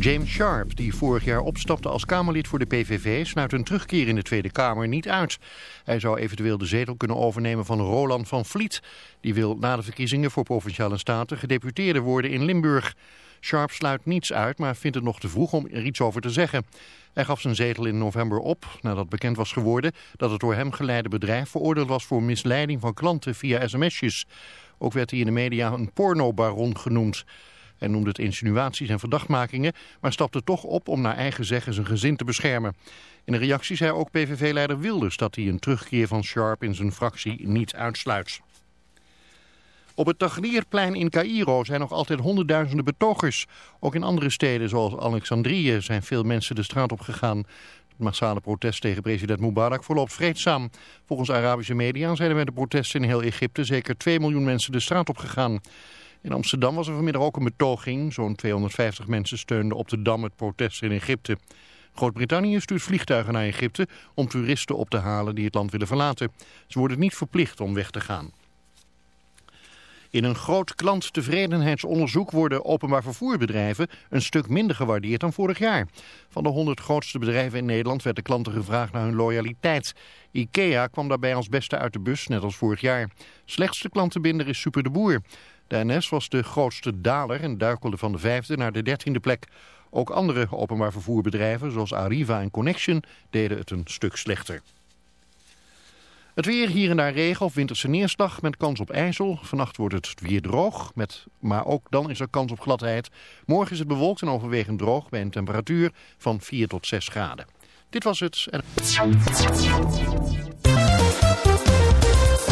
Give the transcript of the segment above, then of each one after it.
James Sharp, die vorig jaar opstapte als Kamerlid voor de PVV... sluit een terugkeer in de Tweede Kamer niet uit. Hij zou eventueel de zetel kunnen overnemen van Roland van Vliet. Die wil na de verkiezingen voor Provinciale Staten gedeputeerde worden in Limburg. Sharp sluit niets uit, maar vindt het nog te vroeg om er iets over te zeggen. Hij gaf zijn zetel in november op, nadat bekend was geworden... dat het door hem geleide bedrijf veroordeeld was voor misleiding van klanten via sms'jes. Ook werd hij in de media een pornobaron genoemd. Hij noemde het insinuaties en verdachtmakingen, maar stapte toch op om naar eigen zeggen zijn gezin te beschermen. In een reactie zei ook PVV-leider Wilders dat hij een terugkeer van Sharp in zijn fractie niet uitsluit. Op het Tahrirplein in Cairo zijn nog altijd honderdduizenden betogers. Ook in andere steden zoals Alexandrië zijn veel mensen de straat op gegaan. Het massale protest tegen president Mubarak verloopt vreedzaam. Volgens Arabische media zijn er met de protesten in heel Egypte zeker 2 miljoen mensen de straat op gegaan. In Amsterdam was er vanmiddag ook een betoging. Zo'n 250 mensen steunden op de Dam het protest in Egypte. Groot-Brittannië stuurt vliegtuigen naar Egypte om toeristen op te halen die het land willen verlaten. Ze worden niet verplicht om weg te gaan. In een groot klanttevredenheidsonderzoek worden openbaar vervoerbedrijven een stuk minder gewaardeerd dan vorig jaar. Van de 100 grootste bedrijven in Nederland werd de klanten gevraagd naar hun loyaliteit. IKEA kwam daarbij als beste uit de bus, net als vorig jaar. Slechtste klantenbinder is Super de Boer. De NS was de grootste daler en duikelde van de vijfde naar de dertiende plek. Ook andere openbaar vervoerbedrijven zoals Arriva en Connection deden het een stuk slechter. Het weer, hier en daar regen of winterse neerslag met kans op ijzel. Vannacht wordt het weer droog, met, maar ook dan is er kans op gladheid. Morgen is het bewolkt en overwegend droog bij een temperatuur van 4 tot 6 graden. Dit was het.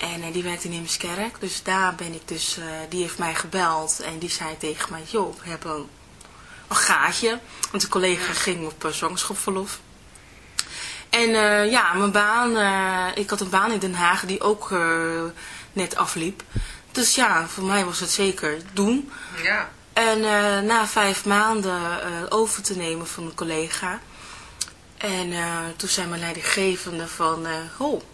En uh, die werkt in Heemskerk. Dus daar ben ik dus, uh, die heeft mij gebeld. En die zei tegen mij, joh, we hebben een, een gaatje. Want een collega ging op uh, zwangerschapsverlof. En uh, ja, mijn baan, ik had een baan in Den Haag die ook net afliep. Dus ja, voor mij was het zeker doen. Ja. En na vijf maanden over te nemen van een collega. En toen zei mijn leidinggevende van, oh,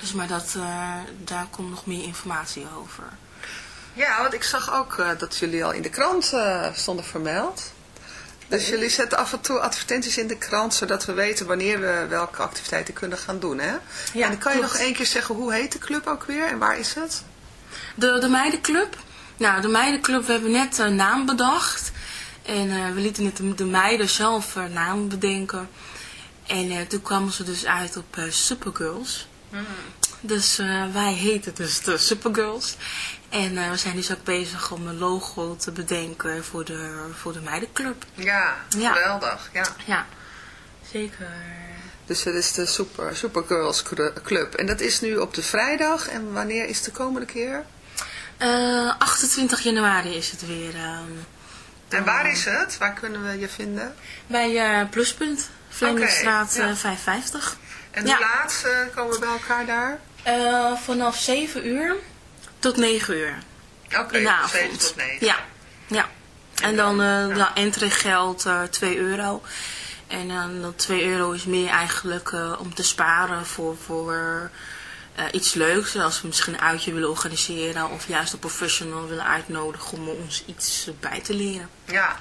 Dus maar dat, eh, daar komt nog meer informatie over. Ja, want ik zag ook eh, dat jullie al in de krant eh, stonden vermeld. Dus jullie zetten af en toe advertenties in de krant, zodat we weten wanneer we welke activiteiten kunnen gaan doen, hè? Ja, en dan kan je klopt. nog één keer zeggen, hoe heet de club ook weer en waar is het? De, de meidenclub. Nou, de meidenclub, we hebben net een naam bedacht. En we lieten het de, de meiden zelf een naam bedenken. En toen kwamen ze dus uit op eh, Supergirls. Dus eh, wij heten dus de Supergirls. En eh, we zijn dus ook bezig om een logo te bedenken voor de, voor de meidenclub. Ja, Ja. geweldig, ja. Ja, zeker. Dus dat is de Super, Supergirls Club. En dat is nu op de vrijdag. En wanneer is de komende keer? Eh, 28 januari is het weer. ehm, En waar is het? Waar kunnen we je vinden? bij eh, Pluspunt, Vlemingstraat Oké, ja. eh, 550. En Ja. hoe laat eh, komen we bij elkaar daar? Eh, vanaf 7 uur tot 9 uur Oké, de avond. 7 tot 9. Ja, ja. En dan, eh ja. de entree geldt eh 2 euro. En dan dat 2 euro is meer eigenlijk eh, om te sparen voor, voor iets leuks. Als we misschien een uitje willen organiseren of juist een professional willen uitnodigen om ons iets bij te leren. Ja.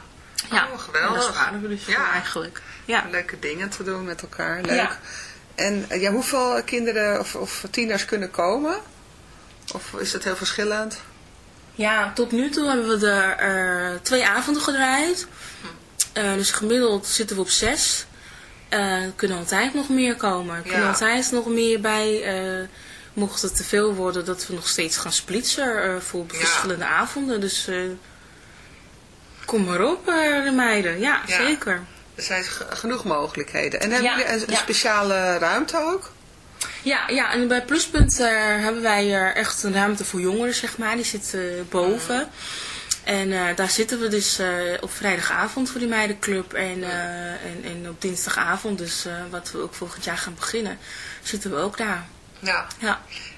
Ja, Oh, geweldig. En daar sparen we dus Ja. voor eigenlijk. Ja. Leuke dingen te doen met elkaar. Leuk. Ja. En eh, ja, hoeveel kinderen of, of tieners kunnen komen? Of is het heel verschillend? Ja, tot nu toe hebben we er eh, twee avonden gedraaid. Eh, dus gemiddeld zitten we op zes. Er kunnen altijd nog meer komen. Er kunnen Ja. altijd nog meer bij. mocht het te veel worden, dat we nog steeds gaan splitsen voor Ja. verschillende avonden. Dus kom maar op, de meiden. Ja, Ja. zeker. Er zijn ge- genoeg mogelijkheden. En hebben jullie een, speciale ruimte ook? Ja, ja, en bij Pluspunt eh, hebben wij eh, echt een ruimte voor jongeren, zeg maar. Die zit eh, boven. En eh, daar zitten we dus op vrijdagavond voor die meidenclub. En, en, en op dinsdagavond, dus wat we ook volgend jaar gaan beginnen, zitten we ook daar. Ja. Ja.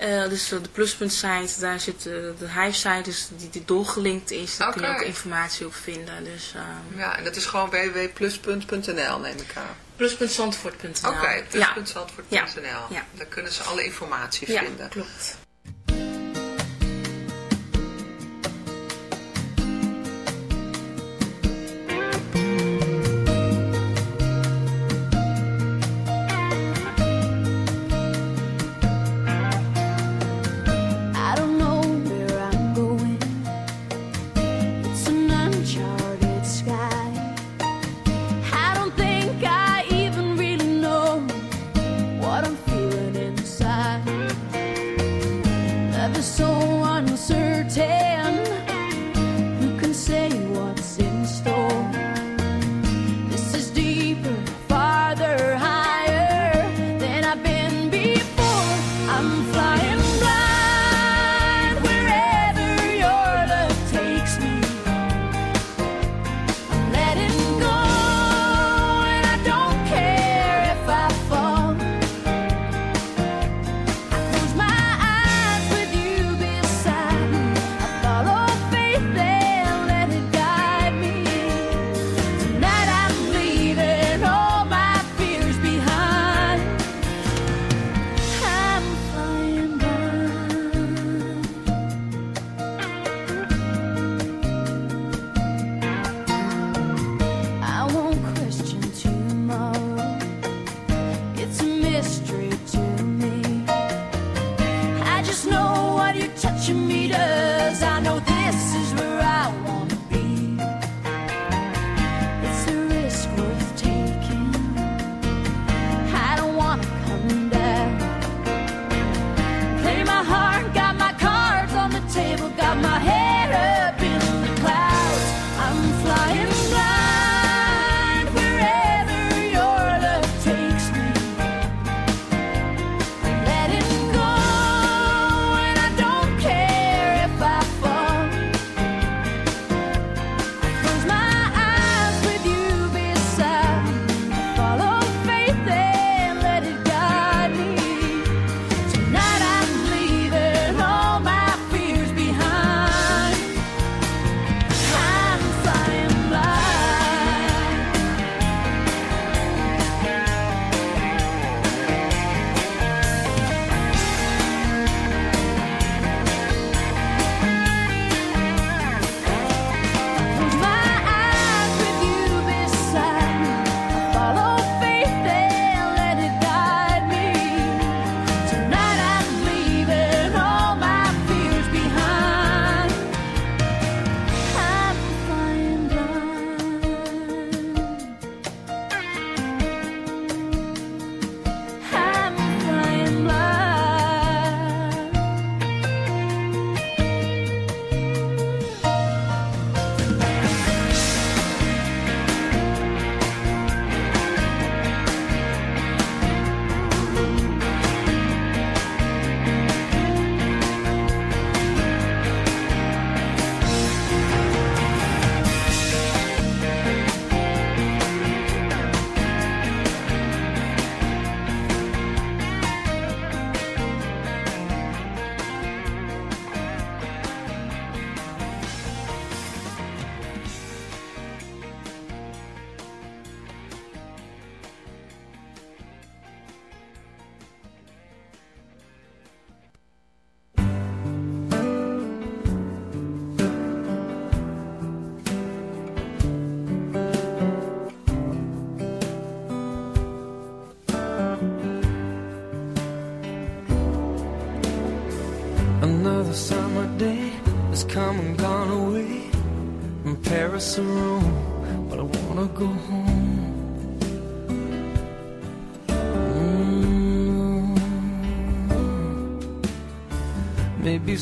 eh, dus de pluspunt site, daar zit eh, de huissite, dus die, die doorgelinkt is. Daar kun je ook informatie op vinden. Dus eh Ja, en dat is gewoon www.pluspunt.nl neem ik aan. pluspuntzandvoort.nl Oké, Ja, pluspuntzandvoort.nl. Ja. Daar kunnen ze alle informatie ja vinden. klopt.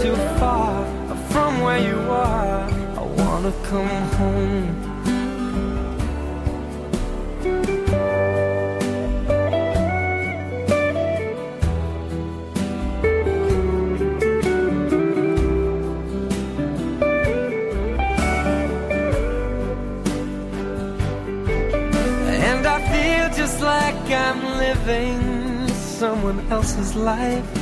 too far from where you are. I wanna come home. And I feel just like I'm living someone else's life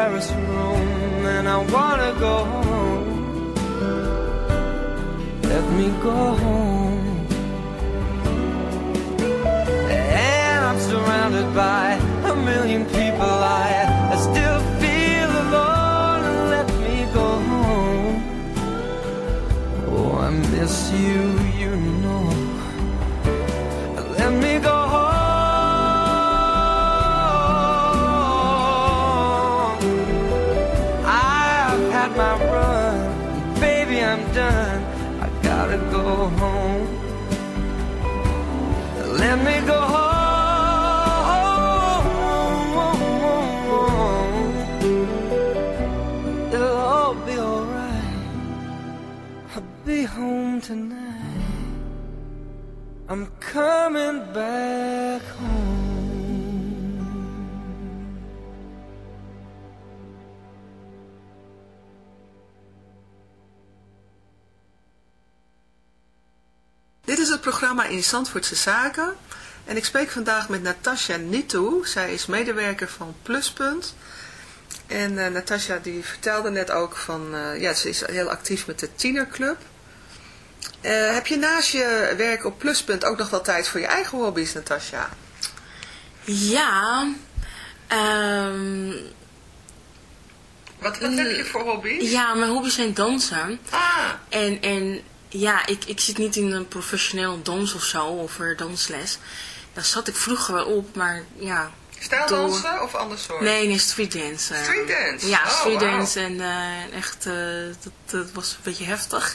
Paris or Rome, and I wanna go home. Let me go home. And I'm surrounded by a million people. I, I still feel alone. Let me go home. Oh, I miss you, back. Dit is het programma in Zandvoortse Zaken. En ik spreek vandaag met Natasja Nitou. Zij is medewerker van Pluspunt. En eh Natasja die vertelde net ook van... eh, ja, ze is heel actief met de tienerclub. Eh, heb je naast je werk op Pluspunt ook nog wel tijd voor je eigen hobby's, Natasja? Ja, ehm, Wat, wat heb je voor hobby's? ja, mijn hobby's zijn dansen. Ah, En, en ja, ik, ik zit niet in een professioneel dans of zo, of er dansles. Daar zat ik vroeger wel op, maar ja. stijldansen of ander soort? Nee, nee, streetdance. eh. Streetdance? Ja, Oh, streetdance en eh, echt, eh, dat, dat was een beetje heftig.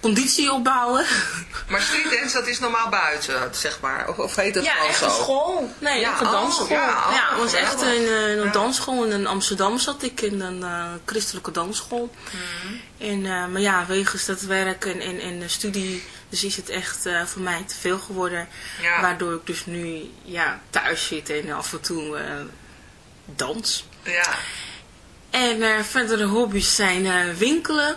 conditie opbouwen. Maar streetdance, dat is normaal buiten, zeg maar. Of, of heet dat ja, gewoon echt zo? een school. Nee, Ja, echt een oh, dansschool. ja, Ja, oh, het was echt geweldig. een, eh, een Ja. dansschool. En in Amsterdam zat ik in een eh, christelijke dansschool. Mhm. En, eh, maar ja, wegens dat werk en, en, en de studie, dus is het echt voor mij te veel geworden. Ja. Waardoor ik dus nu ja, thuis zit en af en toe dans. Ja. En verdere hobby's zijn winkelen.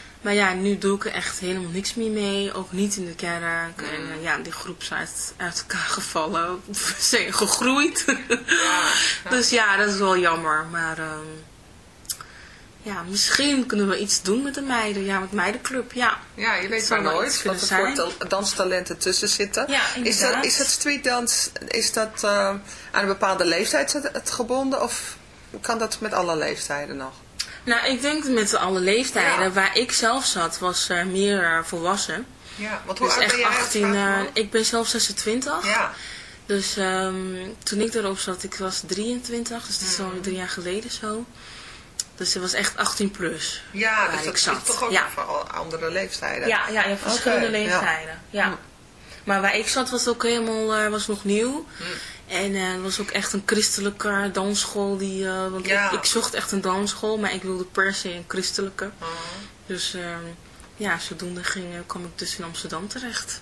maar ja, nu doe ik er echt helemaal niks meer mee. Ook niet in de kerk. En eh, ja, die groep is uit, uit elkaar gevallen. Zijn gegroeid. dus ja, dat is wel jammer. Maar ehm, ja, misschien kunnen we iets doen met de meiden. Ja, met meidenclub, ja. Ja, je weet maar nooit wat er voor danstalenten tussen zitten. Ja, is, dat, is het streetdans, is dat eh, aan een bepaalde leeftijd het gebonden of kan dat met alle leeftijden nog? Nou, ik denk met alle leeftijden. Ja. Waar ik zelf zat, was meer eh, volwassen. Ja, want hoe Dus oud ben echt jij? als 18. vraag eh, ik ben zelf 26. ja, Dus ehm, toen ik erop zat, ik was 23. Dus dat is al drie jaar geleden zo. Dus het was echt 18 plus. ja dus ik dat is zat. toch ook Ja. voor andere leeftijden. Ja, ja, ja verschillende leeftijden. Ja. Maar waar ik zat was ook helemaal eh, was nog nieuw. Hm. En eh, het was ook echt een christelijke dansschool. Die, eh, want Ja. ik, ik zocht echt een dansschool, maar ik wilde per se een christelijke. Oh. Dus ehm, ja, zodoende ging, eh, kwam ik dus in Amsterdam terecht.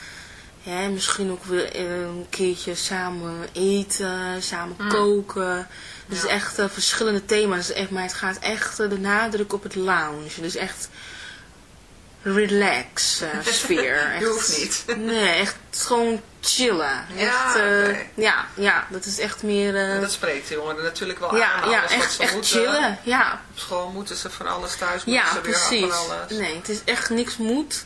ja, misschien ook weer een keertje samen eten, samen Mm. koken. Dus echt eh, verschillende thema's. Echt, maar het gaat echt eh, de nadruk op het lounge. Dus echt relax eh, sfeer. Je Echt, hoeft niet. Nee, echt gewoon chillen. Ja, echt, eh, ja, ja, dat is echt meer... eh, En dat spreekt de jongeren natuurlijk wel ja, aan. ja, echt, ze echt moeten. chillen. Ja, Op school moeten ze van alles, thuis moeten ja, ze weer precies. van alles. Nee, het is echt niks moet.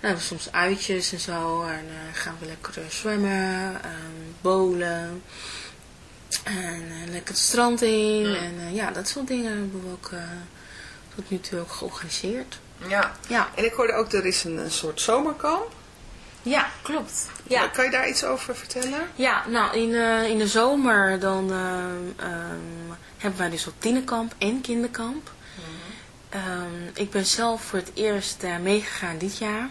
dan hebben we soms uitjes en zo. En eh, gaan we lekker eh, zwemmen, ehm bowlen. En eh, lekker het strand in. En eh, ja, dat soort dingen hebben we ook tot nu toe ook georganiseerd. Ja. Ja. En ik hoorde ook, er is een, een soort zomerkamp. Ja, klopt. Ja. Kan je daar iets over vertellen? Ja, nou in, eh, in de zomer dan ehm, ehm, hebben wij dus ook tienerkamp en kinderkamp. Ehm, ik ben zelf voor het eerst meegegaan dit jaar.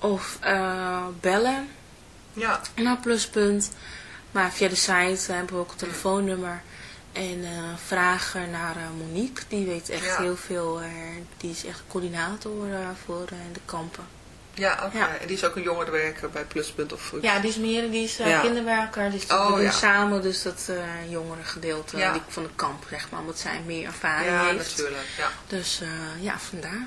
Of eh, bellen Ja. naar pluspunt. Maar via de site hebben we ook een telefoonnummer. En eh, vragen naar eh, Monique. Die weet echt Ja. heel veel. eh, die is echt coördinator eh, voor eh, de kampen. Ja, oké. Ja. En die is ook een jongerenwerker bij Pluspunt of Ja, die is meer, die is eh, Ja. kinderwerker. Dus Oh, we doen ja. samen dus dat eh jongere gedeelte Ja. die, van de kamp, zeg maar. Omdat zij meer ervaring Ja, heeft. natuurlijk. Ja. Dus eh, ja, vandaar.